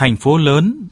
Thành phố lớn.